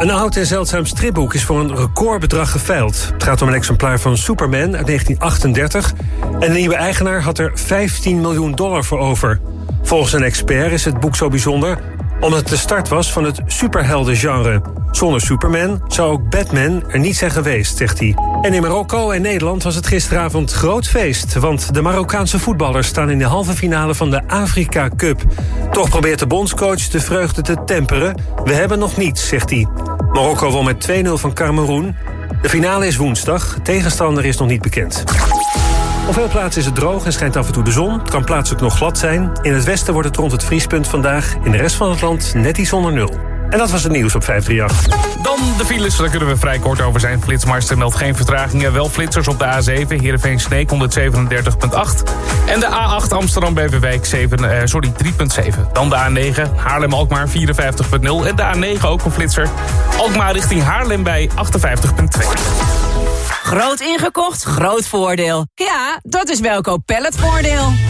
Een oud en zeldzaam stripboek is voor een recordbedrag geveild. Het gaat om een exemplaar van Superman uit 1938. En de nieuwe eigenaar had er 15 miljoen dollar voor over. Volgens een expert is het boek zo bijzonder omdat het de start was van het superheldengenre. Zonder Superman zou ook Batman er niet zijn geweest, zegt hij. En in Marokko en Nederland was het gisteravond groot feest... want de Marokkaanse voetballers staan in de halve finale van de Afrika Cup. Toch probeert de bondscoach de vreugde te temperen. We hebben nog niets, zegt hij. Marokko won met 2-0 van Cameroen. De finale is woensdag. Tegenstander is nog niet bekend. Op veel plaatsen is het droog en schijnt af en toe de zon. Het kan plaatselijk nog glad zijn. In het westen wordt het rond het vriespunt vandaag. In de rest van het land net iets onder nul. En dat was het nieuws op 538. Dan de files, daar kunnen we vrij kort over zijn. Flitsmeister meldt geen vertragingen. Wel flitsers op de A7, Heerenveen Sneek 137.8. En de A8 Amsterdam Beverwijk 7, eh, sorry, 3.7. Dan de A9 Haarlem-Alkmaar 54.0. En de A9 ook een flitser. Alkmaar richting Haarlem bij 58.2. Groot ingekocht, groot voordeel. Ja, dat is Welkoop Palletvoordeel.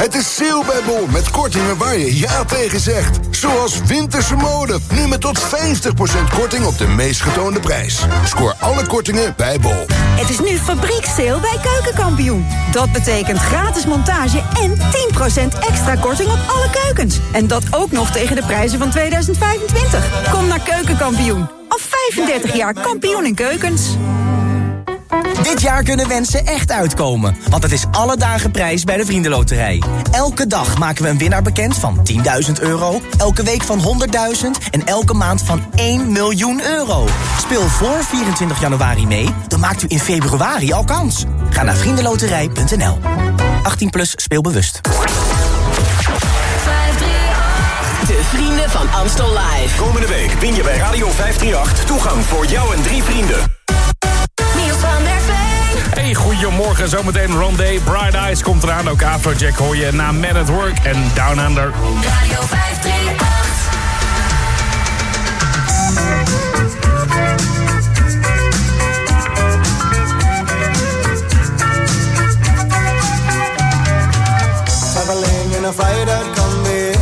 Het is sale bij Bol met kortingen waar je ja tegen zegt. Zoals winterse mode, nu met tot 50% korting op de meest getoonde prijs. Scoor alle kortingen bij Bol. Het is nu fabrieksteel bij Keukenkampioen. Dat betekent gratis montage en 10% extra korting op alle keukens. En dat ook nog tegen de prijzen van 2025. Kom naar Keukenkampioen. Al 35 jaar kampioen in keukens. Dit jaar kunnen wensen echt uitkomen, want het is alle dagen prijs bij de Vriendenloterij. Elke dag maken we een winnaar bekend van 10.000 euro, elke week van 100.000 en elke maand van 1 miljoen euro. Speel voor 24 januari mee, dan maakt u in februari al kans. Ga naar vriendenloterij.nl. 18 plus speelbewust. De Vrienden van Amstel Live. Komende week win je bij Radio 538 toegang voor jou en drie vrienden. Goedemorgen. Zometeen Rondé. Bright Eyes komt eraan. Ook Afrojack hoor je na Man at Work en Down Under. Radio 538. traveling in a freighter combi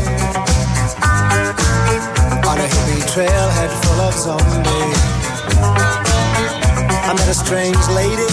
on a hippie trailhead full of zombies. I met a strange lady,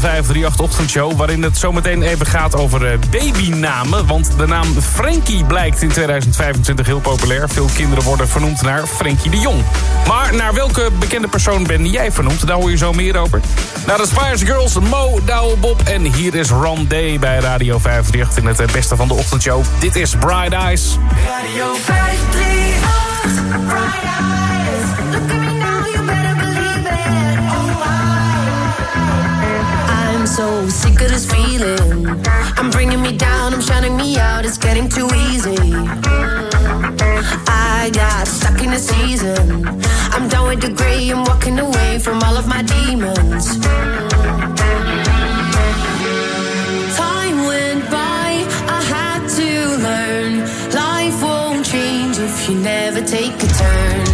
de 538 Ochtendshow... waarin het zometeen even gaat over eh, babynamen. Want de naam Frankie blijkt in 2025 heel populair. Veel kinderen worden vernoemd naar Frankie de Jong. Maar naar welke bekende persoon ben jij vernoemd? Daar hoor je zo meer over. Naar de Spice Girls, Mo, Douwe Bob en hier is Ron Day bij Radio 538... in het eh, beste van de ochtendshow. Dit is Bright Eyes. Radio 538, Bright Eyes. so sick of this feeling. I'm bringing me down, I'm shining me out, it's getting too easy. I got stuck in the season. I'm done with the gray, I'm walking away from all of my demons. Time went by, I had to learn. Life won't change if you never take a turn.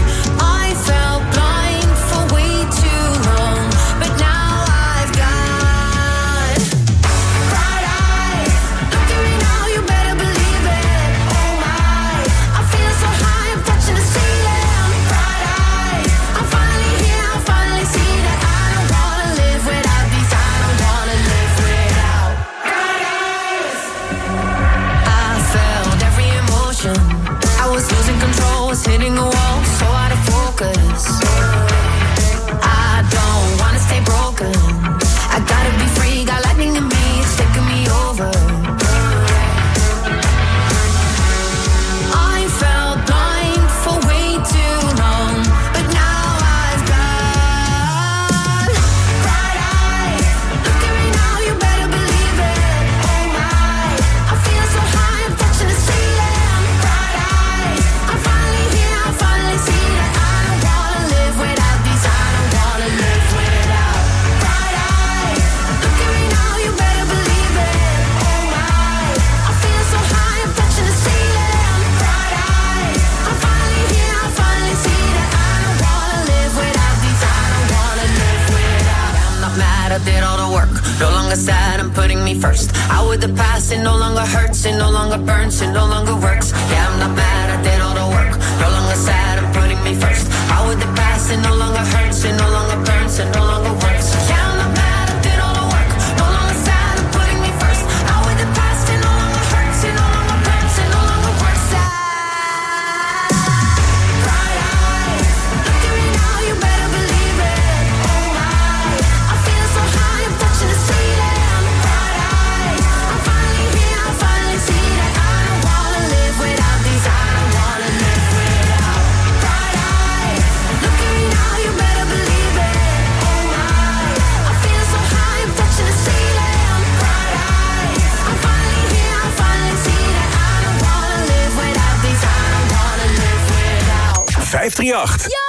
breathless it no longer hurts, it no longer burns, it no longer works. Yeah, I'm not mad 538. Ja!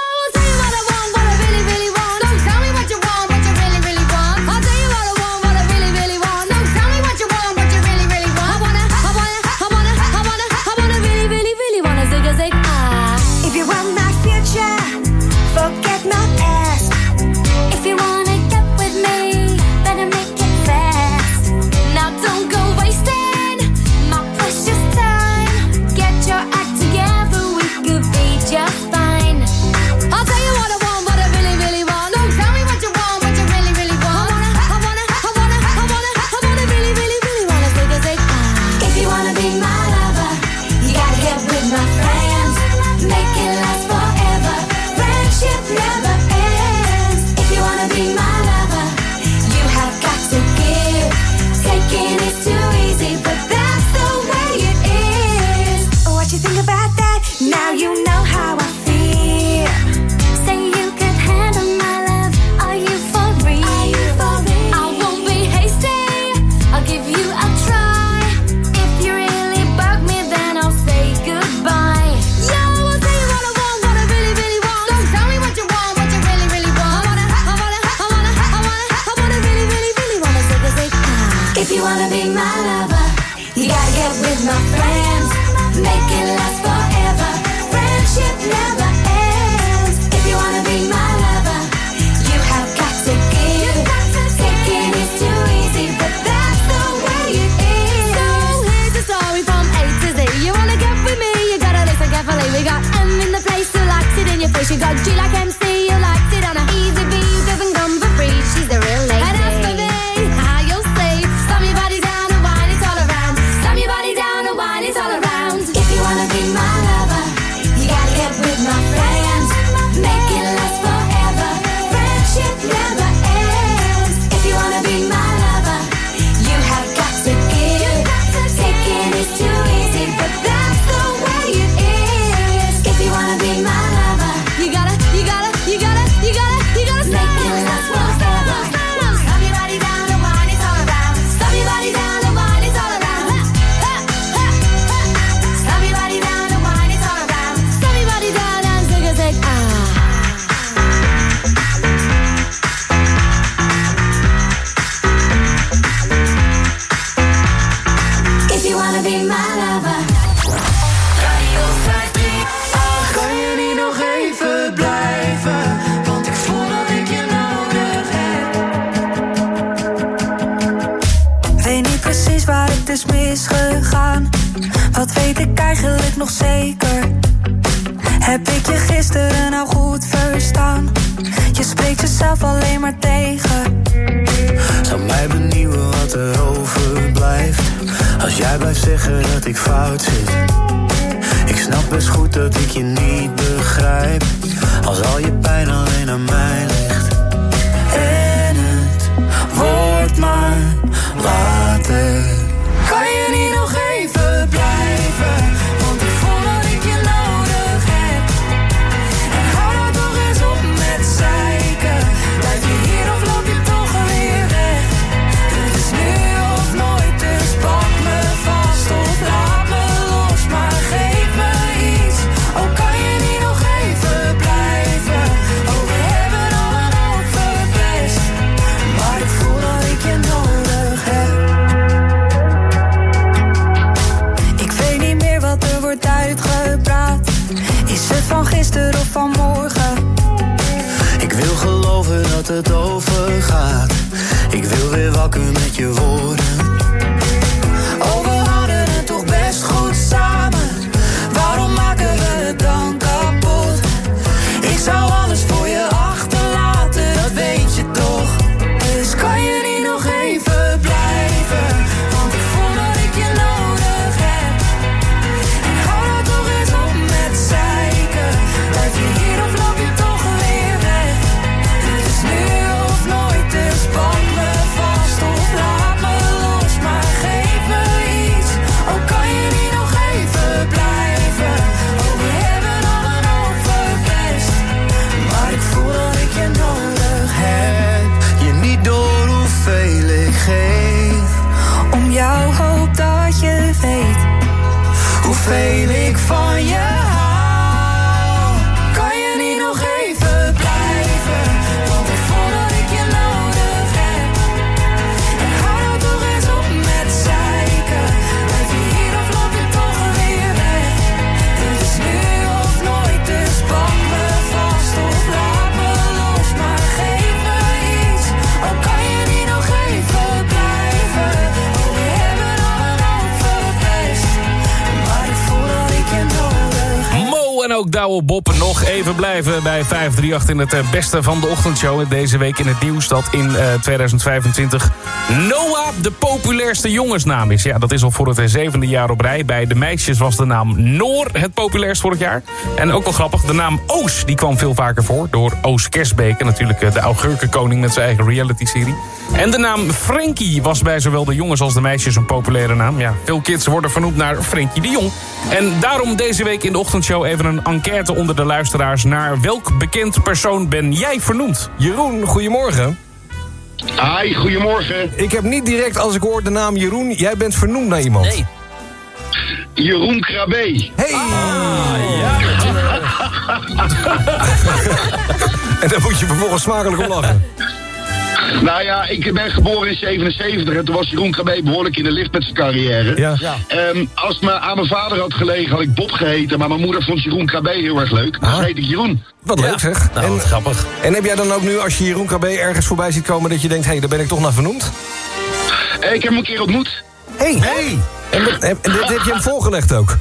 Douwe Bob nog even blijven bij 538 in het eh, beste van de ochtendshow. Deze week in het nieuws dat in eh, 2025 Noah de populairste jongensnaam is. Ja, dat is al voor het zevende jaar op rij. Bij de meisjes was de naam Noor het populairst vorig jaar. En ook wel grappig, de naam Oos die kwam veel vaker voor. Door Oos Kersbeke, natuurlijk eh, de augurkenkoning met zijn eigen reality-serie. En de naam Frankie was bij zowel de jongens als de meisjes een populaire naam. Ja, veel kids worden vernoemd naar Frankie de Jong. En daarom deze week in de ochtendshow even een enquête onder de luisteraars... naar welk bekend persoon ben jij vernoemd? Jeroen, goedemorgen. Hi, goedemorgen. Ik heb niet direct als ik hoor de naam Jeroen, jij bent vernoemd naar iemand. Nee. Jeroen Krabbe. Hey! en dan moet je vervolgens smakelijk om lachen. Nou ja, ik ben geboren in 77 en toen was Jeroen Krabbe behoorlijk in de lift met zijn carrière. Ja. Ehm, als het me aan mijn vader had gelegen, had ik Bob geheten. Maar mijn moeder vond Jeroen Krabbe heel erg leuk. Dus Ah. heet ik Jeroen. Wat leuk zeg. Nou, en, wat grappig. en heb jij dan ook nu, als je Jeroen KB ergens voorbij ziet komen... dat je denkt, hé, hey, daar ben ik toch naar vernoemd? Eh, ik heb hem een keer ontmoet. Hé! Hey. En dit heb je hem voorgelegd ook?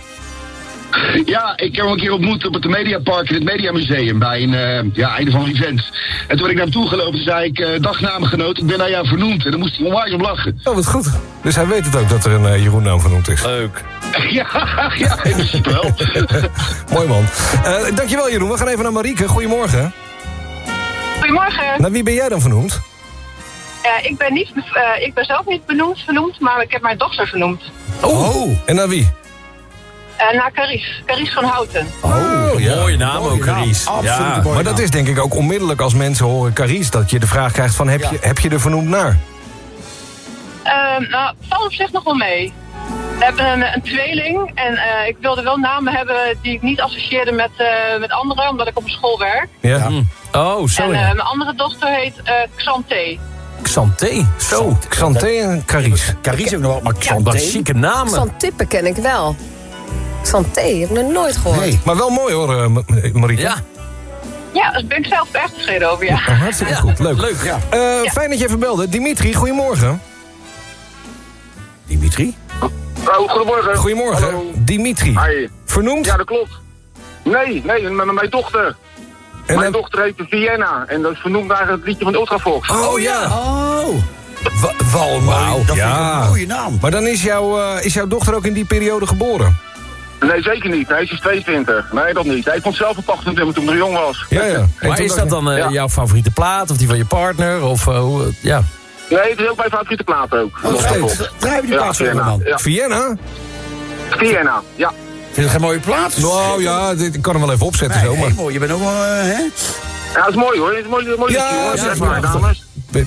Ja, ik heb hem een keer ontmoet op het Mediapark in het Mediamuseum bij een, eh, ja, een van de events. En toen ben ik naar hem toe gelopen, zei ik, eh dag namengenoot, ik ben naar jou vernoemd. En dan moest hij onwijs om lachen. Oh, wat goed. Dus hij weet het ook dat er een eh, Jeroen naam vernoemd is. Leuk. ja, ja, in principe wel. Mooi man. Eh, dankjewel Jeroen. We gaan even naar Marieke. Goedemorgen. Goedemorgen. Naar wie ben jij dan vernoemd? Ja, ik, ben niet, eh, ik ben zelf niet benoemd, vernoemd, maar ik heb mijn dochter vernoemd. Oh. En naar wie? Eh, naar Caries. Caries van Houten. Oh, ja. Mooie naam ook, Caries. Ja. Maar dat is denk ik ook onmiddellijk als mensen horen Caries... dat je de vraag krijgt van heb, je, heb je er vernoemd naar? Ehm, nou, valt op zich nog wel mee. We hebben een, een tweeling en eh, ik wilde wel namen hebben die ik niet associeerde met, eh, met anderen, omdat ik op een school werk. Ja. Oh, zo en ja. eh, mijn andere dochter heet eh Xanté. Xanté. Zo, Xanté en Caries. Caries ook nog wat, maar Xanté. Wat chique namen. Xantippe ken ik wel. Xanté, heb ik nog nooit gehoord. Maar wel mooi hoor, eh, Ma- Marieke. Ja. Ja, daar ben ik zelf echt tevreden over, ja. Oh, hartstikke goed, leuk. Leuk, ja. Eh, Fijn dat je even belde. Dimitri, goedemorgen. Dimitri? Oh, goedemorgen. Goedemorgen. Hallo. Dimitri. Hi. Vernoemd? Ja, dat klopt. Nee, nee, met mijn dochter. En mijn dochter heet Vienna. En dat is vernoemd naar het liedje van de Ultrafox. Oh ja. Oh. Wa- Walmau. Dat vind ik ja. een mooie naam. Maar dan is, jouw eh, is jouw dochter ook in die periode geboren? Nee, zeker niet. Hij is dus 22. Nee, dat niet. Hij vond zelf een pacht toen hij nog jong was. Ja, ja. En Maar toen is dat je- dan eh, Ja. jouw favoriete plaat of die van je partner? Of eh, hoe, ja. Nee, het is ook mijn favoriete plaat ook. Oh, Ultrafox. Draai die Ja, plaat Vienna. Ja. Vienna? Vienna, ja. Vind je het geen mooie plaat? Nou ja, dit, ik kan hem wel even opzetten zo. Maar... mooi. Je bent ook wel, hè? Ja, dat is mooi hoor. Het is een mooi, mooi Ja, liedje hoor. ja, Zeg ja. maar, dames. We-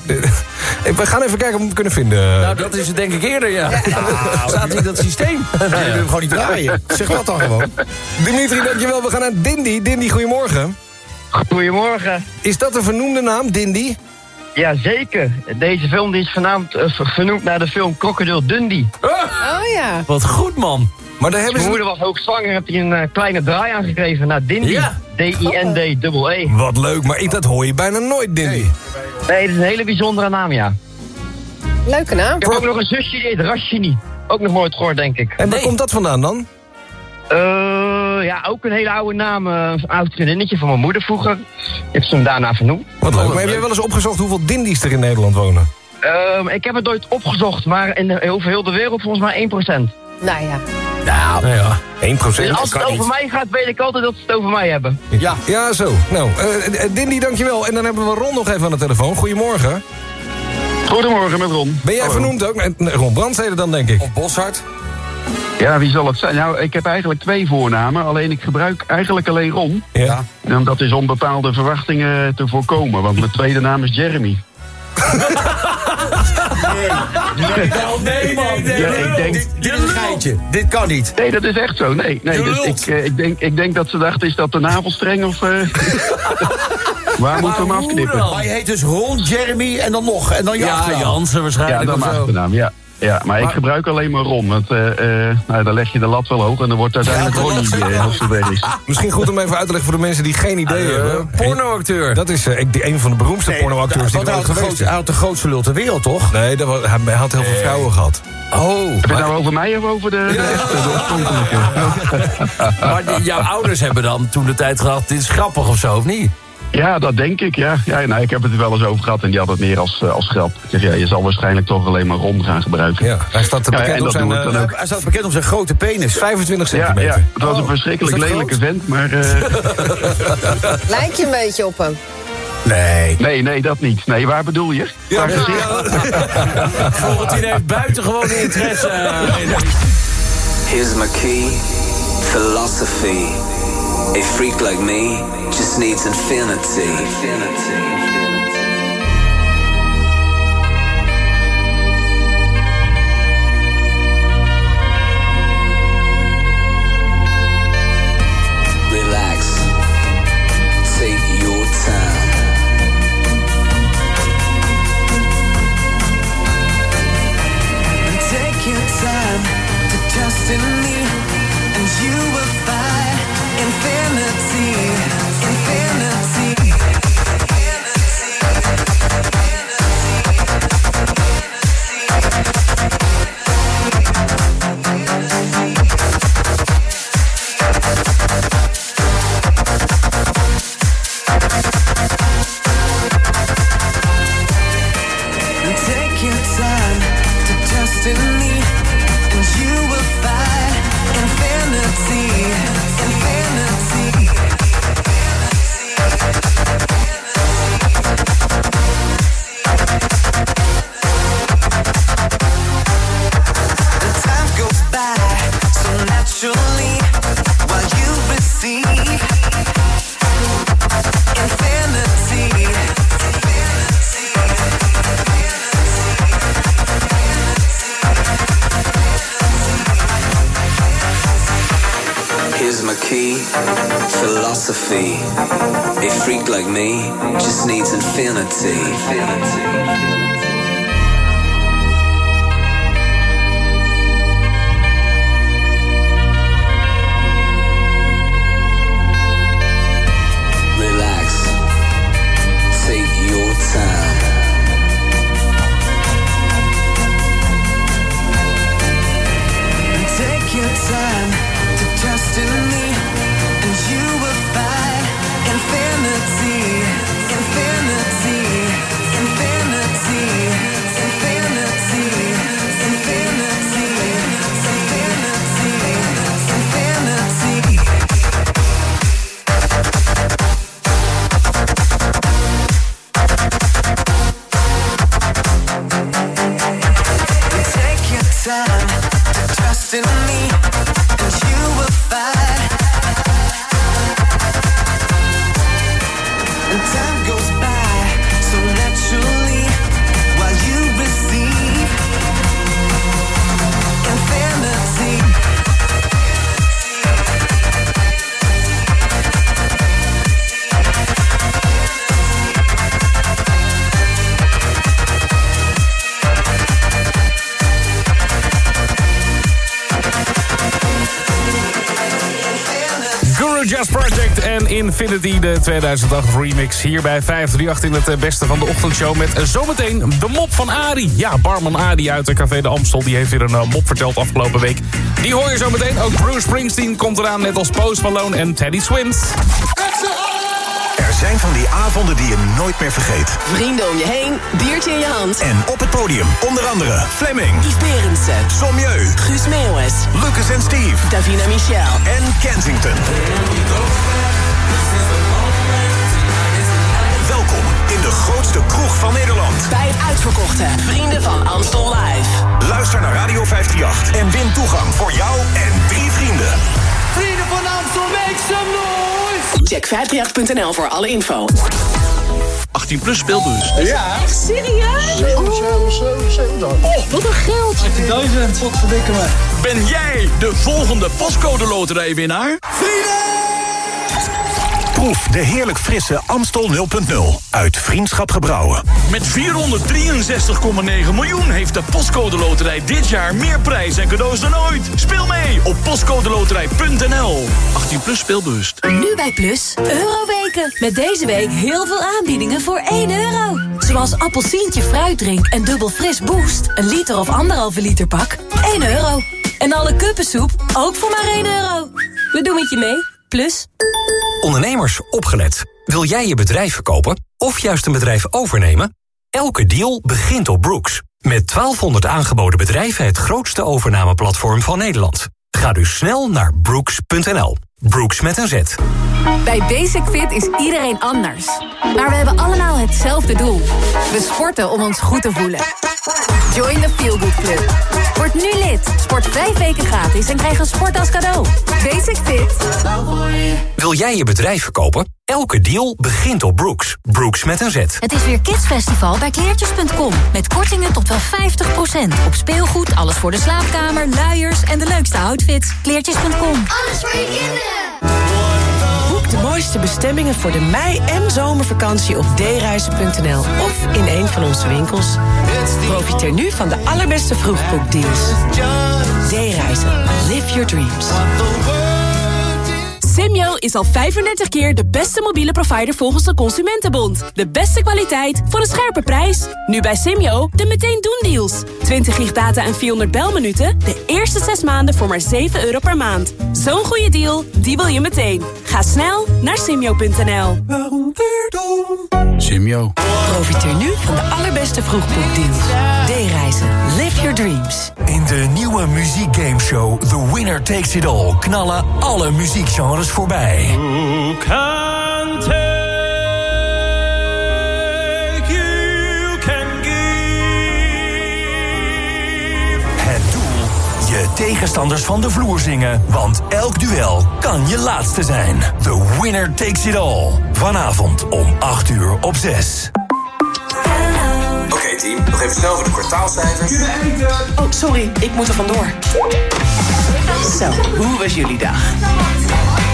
we- We gaan even kijken of we hem kunnen vinden. Nou, dat is het denk ik eerder, ja. Staat in dat systeem. Nee, je hem gewoon niet draaien. Zeg dat dan gewoon. Dimitri, dankjewel. We gaan naar Dindy. Dindy, goedemorgen. Goedemorgen. Is dat een vernoemde naam, Dindy? Jazeker. Deze film die is vernaamd, eh, ver- vernoemd naar de film Crocodile Dundee. Oh ja. Wat goed, man. Maar daar hebben Mijn ze... moeder was hoogzwanger en heeft hij een eh, kleine draai aangegeven naar Dindy. Ja. D-I-N-D-E. Wat leuk, maar ik, dat hoor je bijna nooit, Dindy. Nee, dat is een hele bijzondere naam, ja. Leuke naam. Ik heb ook nog een zusje, die heet Rashini. Ook nog nooit gehoord, denk ik. En waar komt dat vandaan dan? Eh, ja, ook een hele oude naam. eh, een oud vriendinnetje van mijn moeder vroeger. Die heeft ze hem daarna vernoemd. Wat leuk. Maar heb jij wel eens opgezocht hoeveel Dindies er in Nederland wonen? Ehm, ik heb het nooit opgezocht, maar in de, over heel de wereld volgens mij 1%. Nou ja. Nou, Nou ja, 1% Dus als het over mij gaat, weet ik altijd dat ze het over mij hebben. Ja. Ja, zo. Nou, eh, eh, Dindy, dankjewel. En dan hebben we Ron nog even aan de telefoon. Goedemorgen. Goedemorgen met Ron. Ben jij Hallo. vernoemd ook? Eh, Ron Brandstede dan, denk ik. Of Boshart. Ja, wie zal het zijn? Nou, ik heb eigenlijk twee voornamen. Alleen ik gebruik eigenlijk alleen Ron. Ja. En dat is om bepaalde verwachtingen te voorkomen. Want mijn tweede naam is Jeremy. Nee, man. Nee, Ja, ik denk- dit, is een geintje. Dit kan niet. Nee, dat is echt zo. Nee, nee. Dus ik, eh, ik, denk, ik denk dat ze dachten, is dat de navelstreng of... eh, Waar moeten we hem afknippen? Je heet dus Ron, Jeremy en dan nog. En dan Ja, achternaam. Jansen Ja, waarschijnlijk dat of is zo. de naam, ja. Ja, maar, ik gebruik alleen maar Ron. Want eh, eh, nou, dan leg je de lat wel hoog en dan wordt uiteindelijk Ja, Ronnie als het weg is. Misschien goed om even uit te leggen voor de mensen die geen idee hebben. Pornoacteur. Dat is eh, ik- een van de beroemdste pornoacteurs die er ooit geweest is. hij had de grootste lul ter wereld, toch? Nee, dat was, hij had heel veel vrouwen gehad. Oh. Heb je het nou over mij of over de, de echte, de oorspronkelijke? Maar die- jouw ouders hebben dan toen de tijd gedacht, dit is grappig of zo, of niet? Ja, dat denk ik, ja. ja nou, ik heb het er wel eens over gehad en die had het meer als, eh, als grap. Ik zeg, ja, je zal waarschijnlijk toch alleen maar Ron gaan gebruiken. Ja, hij staat te Ja, bekend op dat zijn eh. Hij staat bekend om zijn grote penis. 25 Ja, centimeter. ja, het was een Oh, verschrikkelijk lelijke groot? vent, maar... eh, Lijk je een beetje op hem? Nee. nee, nee, dat niet. Nee, waar bedoel je? Ja, gezicht? Florentine heeft buitengewoon interesse. in- Here's my key, philosophy. A freak like me just needs infinity. Relax, infinity. Jazz Project en Infinity, de 2008 remix. Hier bij 538 in het eh, beste van de ochtendshow met eh, zometeen de mop van Adi. Ja, barman Adi uit de Café de Amstel, die heeft weer een eh, mop verteld afgelopen week. Die hoor je zometeen. Ook Bruce Springsteen komt eraan, net als Post Malone en Teddy Swims. Zijn van die avonden die je nooit meer vergeet. Vrienden om je heen, biertje in je hand. En op het podium onder andere Fleming, Yves Berendsen, Sommieu, Guus Meeuwis, Lucas en Steve Davina Michel. en Kensington. Welkom in de grootste kroeg van Nederland. Bij het uitverkochte Vrienden van Amstel Live. Luister naar Radio 538 en win toegang voor jou en drie vrienden. Vrienden van Amstel, make some noise! Check 538.nl voor alle info. 18 plus speelbus. Ja. Echt serieus? Oh, wat een geld. 18.000. Wat verdikken me. Ben jij de volgende postcode loterijwinnaar? Proef de heerlijk frisse Amstel 0.0 uit Vriendschap Gebrouwen. Met 463,9 miljoen heeft de Postcode Loterij dit jaar meer prijs en cadeaus dan ooit. Speel mee op postcodeloterij.nl. 18 plus speelbewust. Nu bij Plus, Euroweken. Met deze week heel veel aanbiedingen voor 1 euro. Zoals appelsientje fruitdrink en dubbel fris boost. Een liter of anderhalve liter pak, 1 euro. En alle kuppensoep, ook voor maar 1 euro. We doen het je mee, Plus. Ondernemers, opgelet. Wil jij je bedrijf verkopen of juist een bedrijf overnemen? Elke deal begint op Brooks. Met 1200 aangeboden bedrijven het grootste overnameplatform van Nederland. Ga dus snel naar brooks.nl. Brooks met een Z. Bij Basic Fit is iedereen anders. Maar we hebben allemaal hetzelfde doel. We sporten om ons goed te voelen. Join the Feel Good Club. Word nu lid. Sport vijf weken gratis en krijg een sport als cadeau. Basic Fit. Wil jij je bedrijf verkopen? Elke deal begint op Brooks. Brooks met een Z. Het is weer Kidsfestival bij kleertjes.com. Met kortingen tot wel 50%. Op speelgoed, alles voor de slaapkamer, luiers en de leukste outfits. Kleertjes.com. Alles voor je kinderen. Boek de mooiste bestemmingen voor de mei- en zomervakantie op dereizen.nl of in een van onze winkels. Profiteer nu van de allerbeste vroegboekdeals. D-reizen. Live your dreams. Simyo is al 35 keer de beste mobiele provider volgens de Consumentenbond. De beste kwaliteit voor een scherpe prijs. Nu bij Simyo de meteen doen deals. 20 gig data en 400 belminuten. De eerste 6 maanden voor maar 7 euro per maand. Zo'n goede deal, die wil je meteen. Ga snel naar simyo.nl. Simio. Profiteer nu van de allerbeste vroegboekdeals. D-reizen. Live your dreams. In de nieuwe muziekgameshow The Winner Takes It All knallen alle muziekgenres voorbij. Het doel, je tegenstanders van de vloer zingen. Want elk duel kan je laatste zijn. The Winner Takes It All. Vanavond om 8 uur op 6. Oké team, nog even snel voor de kwartaalcijfers. Oh, sorry, ik moet er vandoor. Zo, hoe was jullie dag?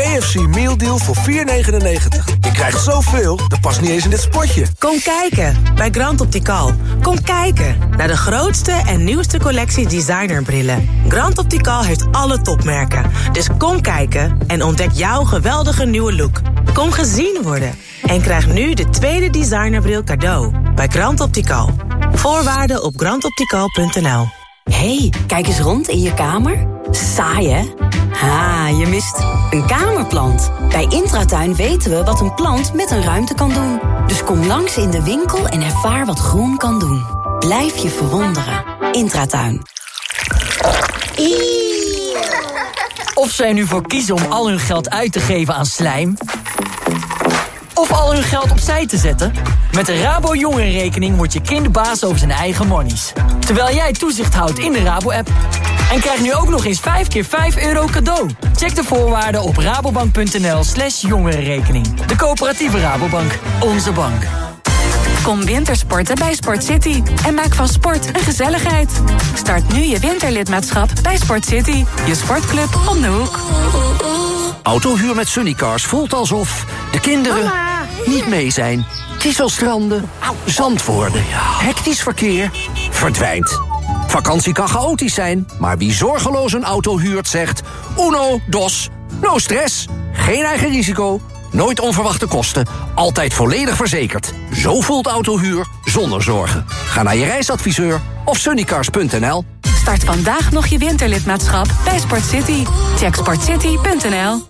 KFC Meal Deal voor 4,99. Je krijgt zoveel, dat past niet eens in dit spotje. Kom kijken bij Grand Optical. Kom kijken naar de grootste en nieuwste collectie designerbrillen. Grand Optical heeft alle topmerken. Dus kom kijken en ontdek jouw geweldige nieuwe look. Kom gezien worden en krijg nu de tweede designerbril cadeau bij Grand Optical. Voorwaarden op grandoptical.nl. hey, kijk eens rond in je kamer. Saai, hè? Ha, je mist een kamerplant. Bij Intratuin weten we wat een plant met een ruimte kan doen. Dus kom langs in de winkel en ervaar wat groen kan doen. Blijf je verwonderen. Intratuin. Of zij nu voor kiezen om al hun geld uit te geven aan slijm... of al hun geld opzij te zetten... met de Rabo Jongerenrekening wordt je kind baas over zijn eigen monies. Terwijl jij toezicht houdt in de Rabo-app. En krijg nu ook nog eens 5 keer 5 euro cadeau. Check de voorwaarden op rabobank.nl slash jongerenrekening. De coöperatieve Rabobank. Onze bank. Kom wintersporten bij Sport City. En maak van sport een gezelligheid. Start nu je winterlidmaatschap bij Sport City. Je sportclub om de hoek. Autohuur met Sunnycars voelt alsof de kinderen Niet mee zijn. Kieselstranden. Zand worden. Hectisch verkeer. Verdwijnt. Vakantie kan chaotisch zijn, maar wie zorgeloos een auto huurt zegt... Uno, dos, no stress, geen eigen risico, nooit onverwachte kosten... altijd volledig verzekerd. Zo voelt autohuur zonder zorgen. Ga naar je reisadviseur of sunnycars.nl. Start vandaag nog je winterlidmaatschap bij Sport City. Check sportcity.nl.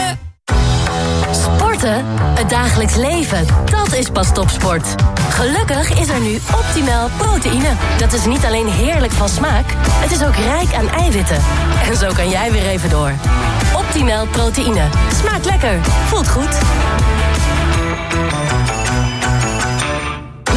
Het dagelijks leven. Dat is pas topsport. Gelukkig is er nu optimaal proteïne. Dat is niet alleen heerlijk van smaak, het is ook rijk aan eiwitten. En zo kan jij weer even door. Optimaal proteïne. Smaakt lekker. Voelt goed.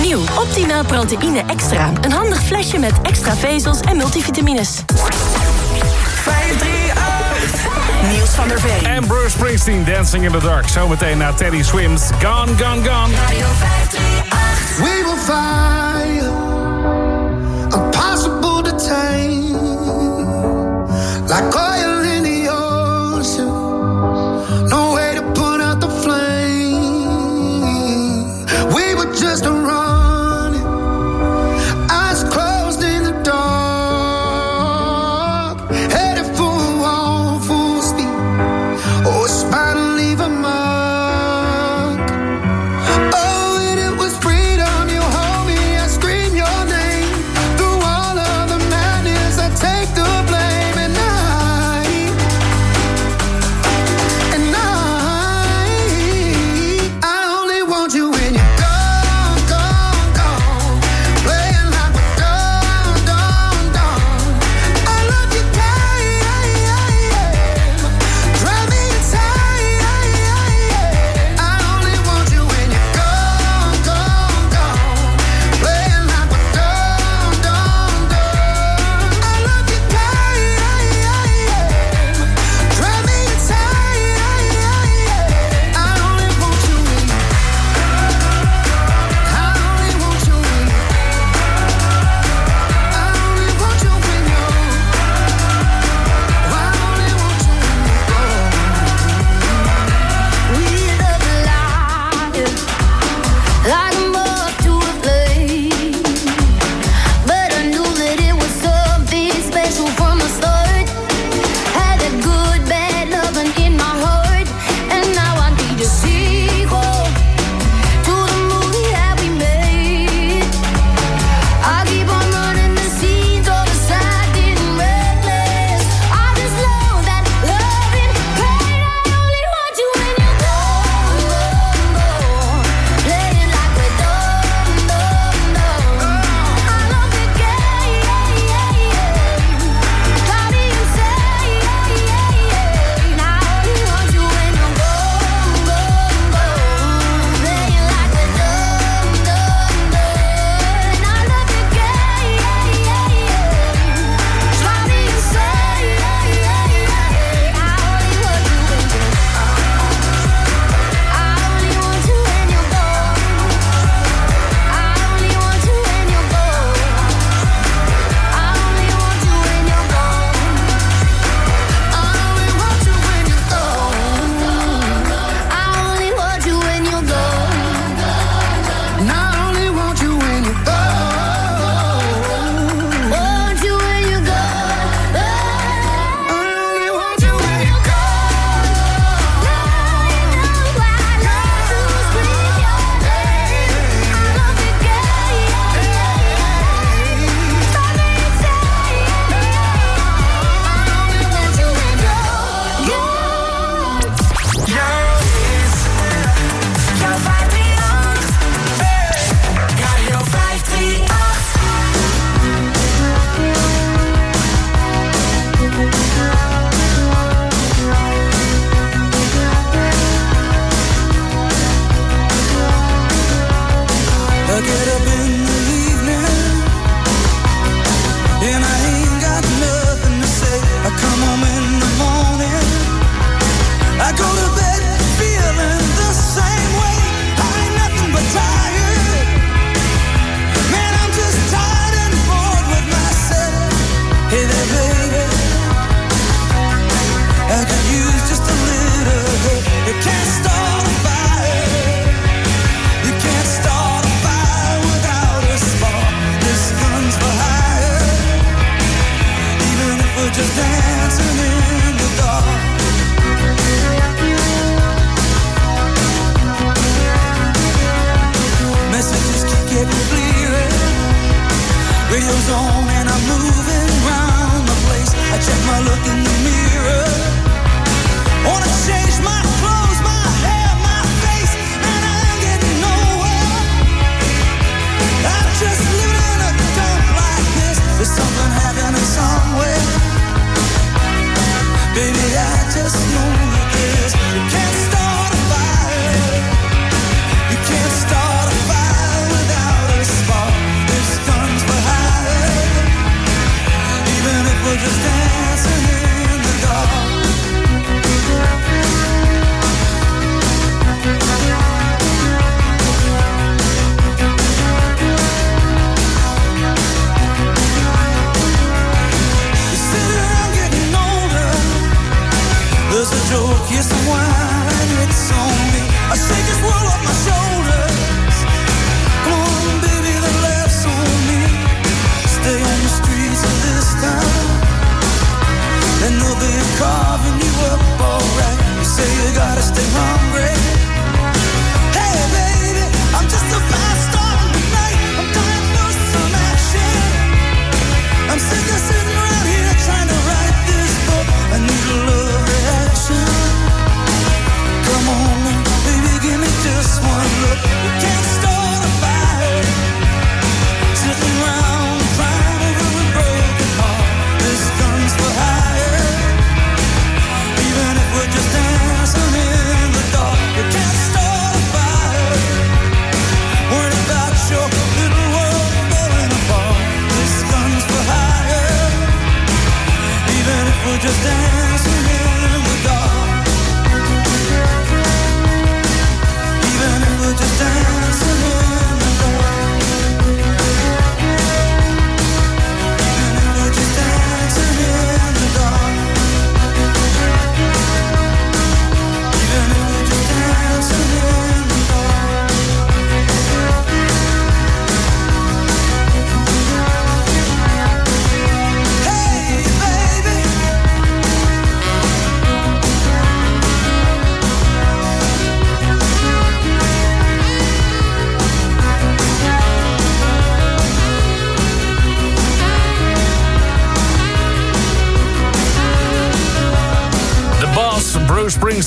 Nieuw Optimaal proteïne extra. Een handig flesje met extra vezels en multivitamines. 538. Niels van der Veen. En Bruce Springsteen, Dancing in the Dark. Zometeen naar Teddy Swims, Gone, Gone, Gone. Radio 538. We will fire,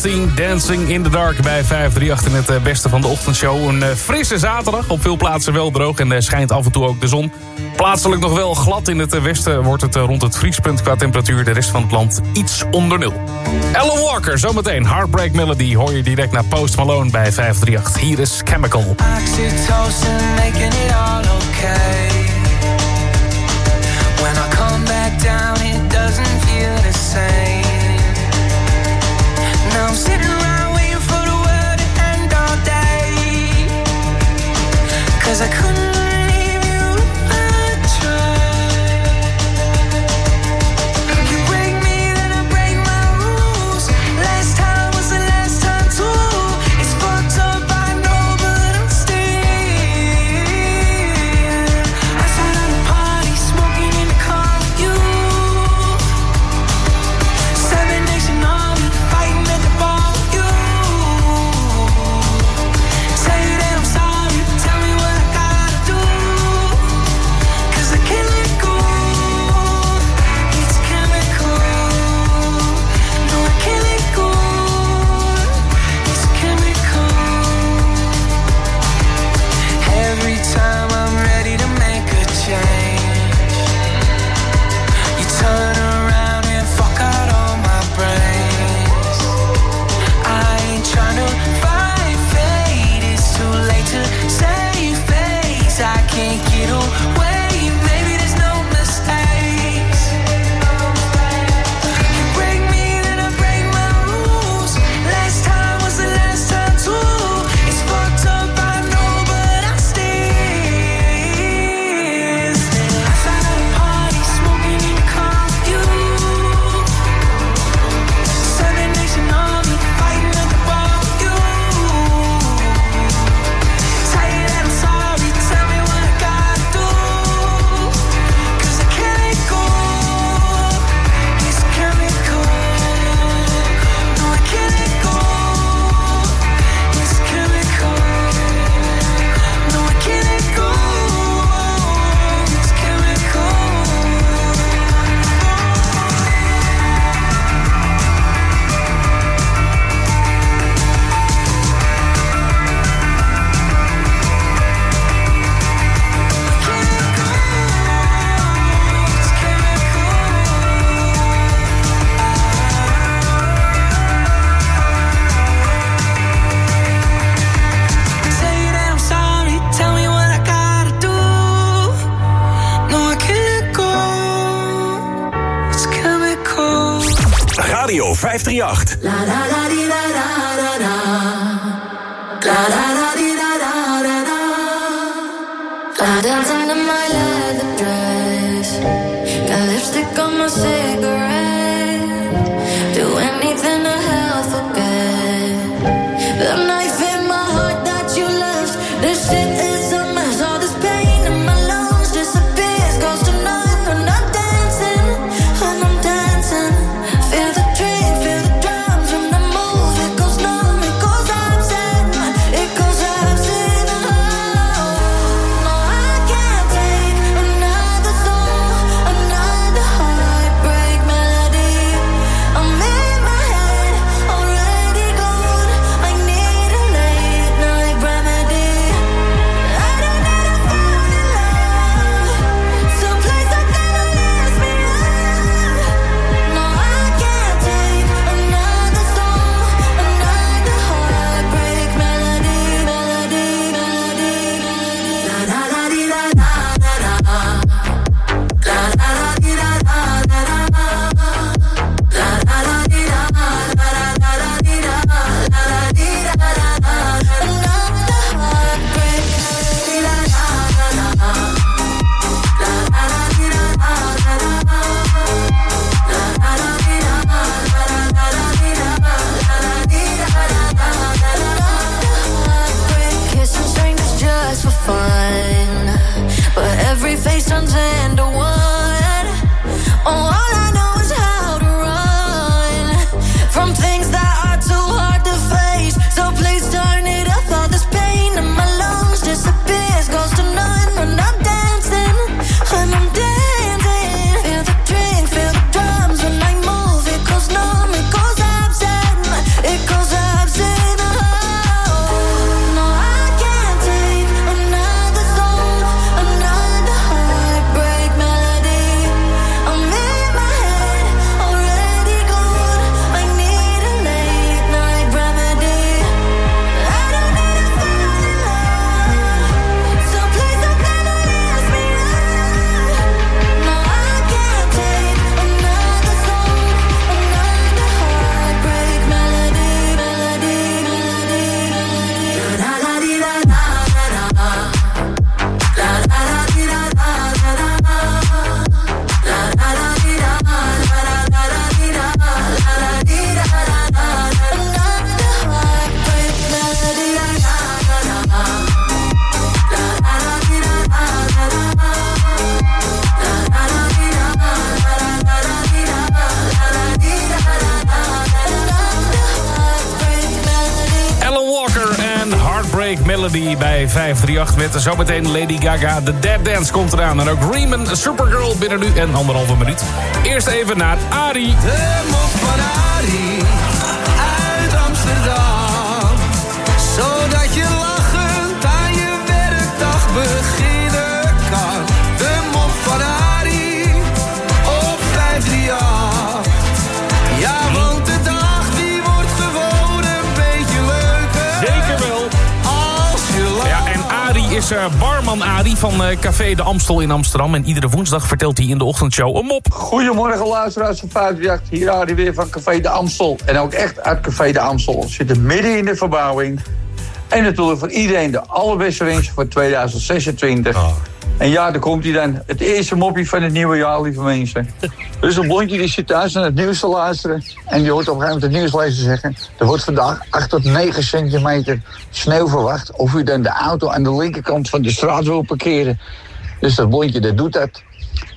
Dancing in the Dark bij 538 in het eh, beste van de ochtendshow. Een eh, frisse zaterdag, op veel plaatsen wel droog en eh, schijnt af en toe ook de zon. Plaatselijk nog wel glad in het westen wordt het rond het vriespunt qua temperatuur. De rest van het land iets onder nul. Ellen Walker, zometeen Heartbreak Melody hoor je direct naar Post Malone bij 538. Hier is Chemical. Oxytocin, making it all okay. I I could 538. 538 met zometeen Lady Gaga. De Dead Dance komt eraan. En ook Riemann, Supergirl binnen nu en anderhalve minuut. Eerst even naar Ari. De Arie is eh, barman Ari van eh, Café de Amstel in Amsterdam. En iedere woensdag vertelt hij in de ochtendshow een mop. Goedemorgen luisteraars van 538. Hier Arie weer van Café de Amstel. En ook echt uit Café de Amstel. We zitten midden in de verbouwing. En natuurlijk voor iedereen de allerbeste wensen voor 2026. En ja, daar komt hij dan. Het eerste mopje van het nieuwe jaar, lieve mensen. Dus een blondje die zit thuis naar het nieuws te luisteren. En die hoort op een gegeven moment de nieuwslezer zeggen... er wordt vandaag 8 tot 9 centimeter sneeuw verwacht... of u dan de auto aan de linkerkant van de straat wil parkeren. Dus dat blondje, dat doet dat.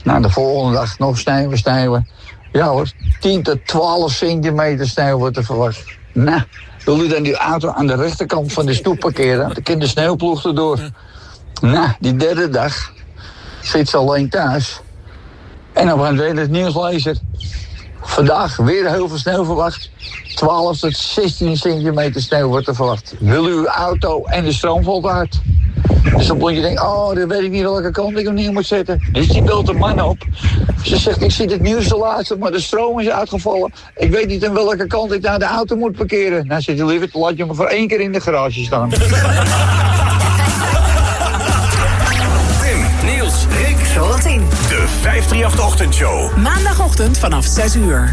Nou, de volgende dag nog sneeuwen, sneeuwen. Ja hoor, 10 tot 12 centimeter sneeuw wordt er verwacht. Nou, wil u dan die auto aan de rechterkant van de stoep parkeren? Dan kan de sneeuwploeg erdoor. Nou, die derde dag zit ze alleen thuis. En op een gegeven het nieuwslezer. Vandaag weer heel veel sneeuw verwacht. 12 tot 16 centimeter sneeuw wordt er verwacht. Wil uw auto en de stroom uit? Dus dan moet je denken, oh, dan weet ik niet welke kant ik hem neer moet zetten. Dus die belt een man op. Ze zegt, ik zit het nieuws te luisteren, maar de stroom is uitgevallen. Ik weet niet aan welke kant ik naar de auto moet parkeren. Nou, zegt hij, liever, laat je me voor één keer in de garage staan. 538 Ochtendshow. Maandagochtend vanaf 6 uur.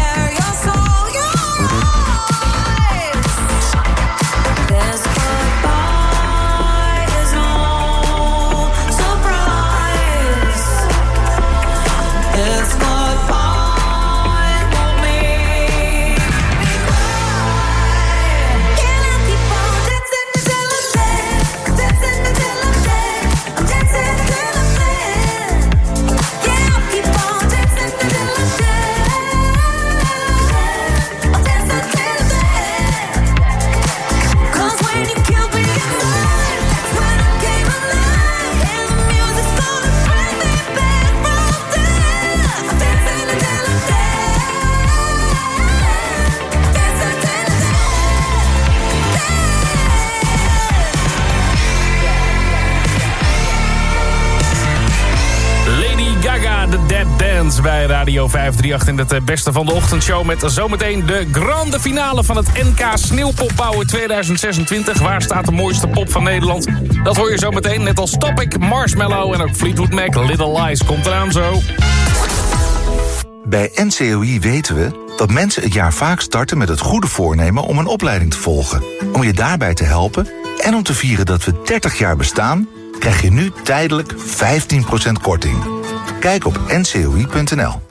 Radio 538 in het eh, beste van de ochtendshow... met zometeen de grande finale van het NK Sneeuwpopbouwen 2026. Waar staat de mooiste pop van Nederland? Dat hoor je zometeen, net als Topic, Marshmallow en ook Fleetwood Mac. Little Lies komt eraan zo. Bij NCOI weten we dat mensen het jaar vaak starten met het goede voornemen om een opleiding te volgen. Om je daarbij te helpen en om te vieren dat we 30 jaar bestaan, krijg je nu tijdelijk 15% korting. Kijk op ncoi.nl.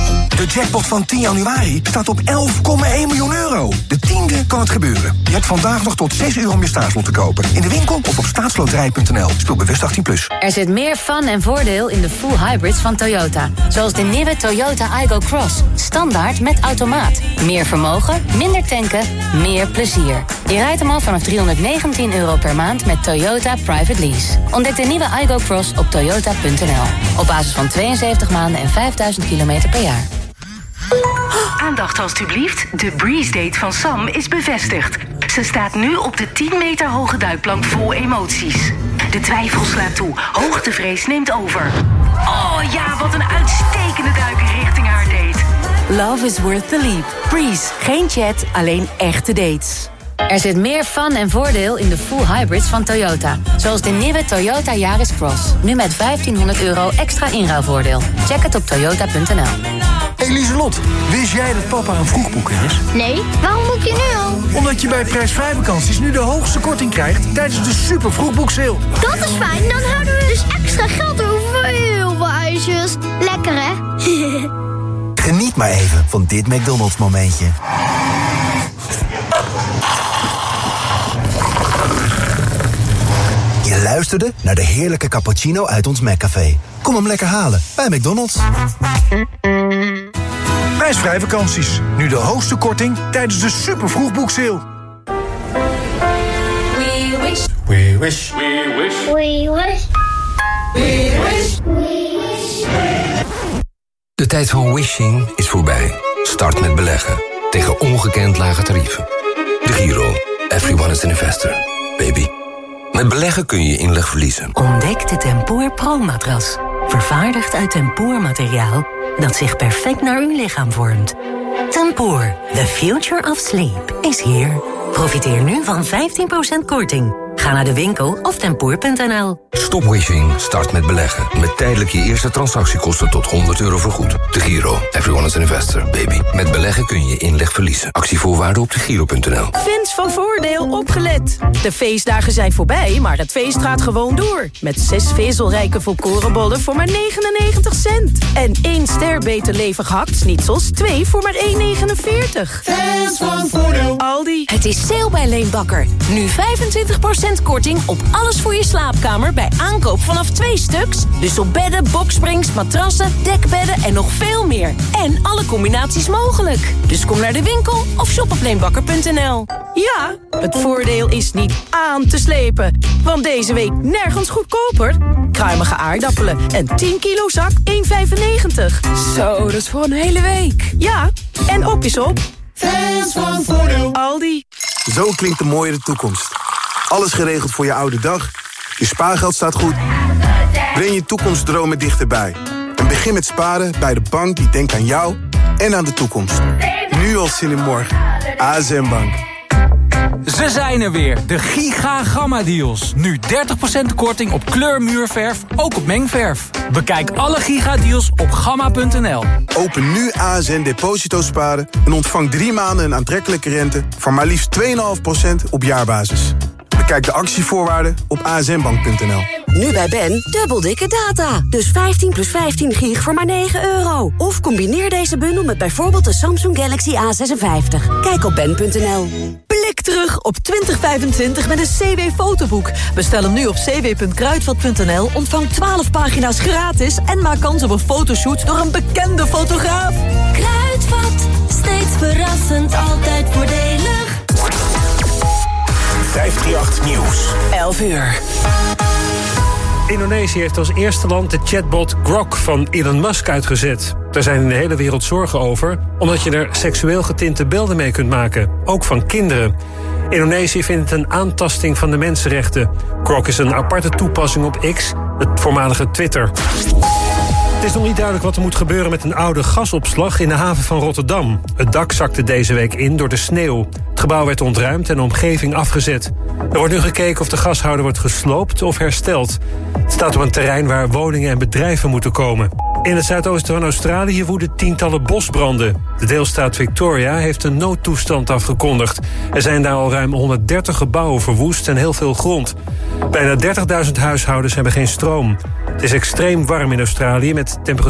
De jackpot van 10 januari staat op 11,1 miljoen euro. De tiende kan het gebeuren. Je hebt vandaag nog tot 6 uur om je staatslot te kopen. In de winkel of op staatsloterij.nl. Speel bewust 18+. Plus. Er zit meer fun en voordeel in de full hybrids van Toyota. Zoals de nieuwe Toyota Igo Cross. Standaard met automaat. Meer vermogen, minder tanken, meer plezier. Je rijdt hem al vanaf 319 euro per maand met Toyota Private Lease. Ontdek de nieuwe Igo Cross op toyota.nl. Op basis van 72 maanden en 5000 kilometer per jaar. Aandacht alstublieft. De Breeze Date van Sam is bevestigd. Ze staat nu op de 10 meter hoge duikplank vol emoties. De twijfel slaat toe. Hoogtevrees neemt over. Oh ja, wat een uitstekende duik richting haar date. Love is worth the leap. Breeze. Geen chat, alleen echte dates. Er zit meer fun en voordeel in de full hybrids van Toyota. Zoals de nieuwe Toyota Yaris Cross. Nu met 1500 euro extra inruilvoordeel. Check het op toyota.nl. Lieselot, wist jij dat papa een vroegboeker is? Nee, waarom boek je nu al? Omdat je bij prijsvrij vakanties nu de hoogste korting krijgt tijdens de super vroegboekseil. Dat is fijn, dan houden we dus extra geld over voor heel veel ijsjes. Lekker hè? Geniet maar even van dit McDonald's momentje. Je luisterde naar de heerlijke cappuccino uit ons McCafé. Kom hem lekker halen bij McDonald's. Prijsvrij vakanties. Nu de hoogste korting tijdens de super vroegboekseil. We wish. We wish. We wish. We wish. We wish. De tijd van wishing is voorbij. Start met beleggen. Tegen ongekend lage tarieven. De Giro. Everyone is an investor. Baby. Met beleggen kun je inleg verliezen. Ontdek de Tempoor Pro-matras. Vervaardigd uit tempoormateriaal dat zich perfect naar uw lichaam vormt. Tempoor, the future of sleep, is here. Profiteer nu van 15% korting. Ga naar de winkel of tempoor.nl. Stop wishing, start met beleggen. Met tijdelijk je eerste transactiekosten tot 100 euro vergoed. De Giro. Everyone is an investor, baby. Met beleggen kun je inleg verliezen. Actievoorwaarden op de Giro.nl. Fans van Voordeel opgelet. De feestdagen zijn voorbij, maar het feest gaat gewoon door. Met zes vezelrijke volkorenbollen voor maar 99 cent. En één ster beter levig hakt-snitsels, twee voor maar 1,49. Fans van Voordeel. Aldi. Het is sale bij Leenbakker. Nu 25% korting op alles voor je slaapkamer bij aankoop vanaf twee stuks. Dus op bedden, boksprings, matrassen, dekbedden en nog veel meer. En alle combinaties mogelijk. Dus kom naar de winkel of shop op leenbakker.nl. Ja, het voordeel is niet aan te slepen. Want deze week nergens goedkoper. Kruimige aardappelen en 10 kilo zak 1,95. Zo, dat is voor een hele week. Ja, en op is op. Fans van Voordeel. Aldi. Zo klinkt de mooiere toekomst. Alles geregeld voor je oude dag. Je spaargeld staat goed. Breng je toekomstdromen dichterbij. En begin met sparen bij de bank die denkt aan jou en aan de toekomst. Nu al zin in morgen. ASM Bank. Ze zijn er weer, de Giga Gamma Deals. Nu 30% korting op kleurmuurverf, ook op mengverf. Bekijk alle Giga Deals op gamma.nl. Open nu ASN Deposito Sparen en ontvang drie maanden een aantrekkelijke rente... van maar liefst 2,5% op jaarbasis. Bekijk de actievoorwaarden op asnbank.nl. Nu bij Ben, dubbel dikke data. Dus 15 plus 15 gig voor maar 9 euro. Of combineer deze bundel met bijvoorbeeld de Samsung Galaxy A56. Kijk op ben.nl. Blik terug op 2025 met een CW-fotoboek. Bestel hem nu op cw.kruidvat.nl, ontvang 12 pagina's gratis... en maak kans op een fotoshoot door een bekende fotograaf. Kruidvat, steeds verrassend, altijd voordelig. 538 Nieuws. 11 uur. Indonesië heeft als eerste land de chatbot Grok van Elon Musk uitgezet. Daar zijn in de hele wereld zorgen over, omdat je er seksueel getinte beelden mee kunt maken, ook van kinderen. Indonesië vindt het een aantasting van de mensenrechten. Grok is een aparte toepassing op X, het voormalige Twitter. Het is nog niet duidelijk wat er moet gebeuren met een oude gasopslag in de haven van Rotterdam. Het dak zakte deze week in door de sneeuw. Gebouw werd ontruimd en de omgeving afgezet. Er wordt nu gekeken of de gashouder wordt gesloopt of hersteld. Het staat op een terrein waar woningen en bedrijven moeten komen. In het zuidoosten van Australië woeden tientallen bosbranden. De deelstaat Victoria heeft een noodtoestand afgekondigd. Er zijn daar al ruim 130 gebouwen verwoest en heel veel grond. Bijna 30.000 huishoudens hebben geen stroom. Het is extreem warm in Australië met temperaturen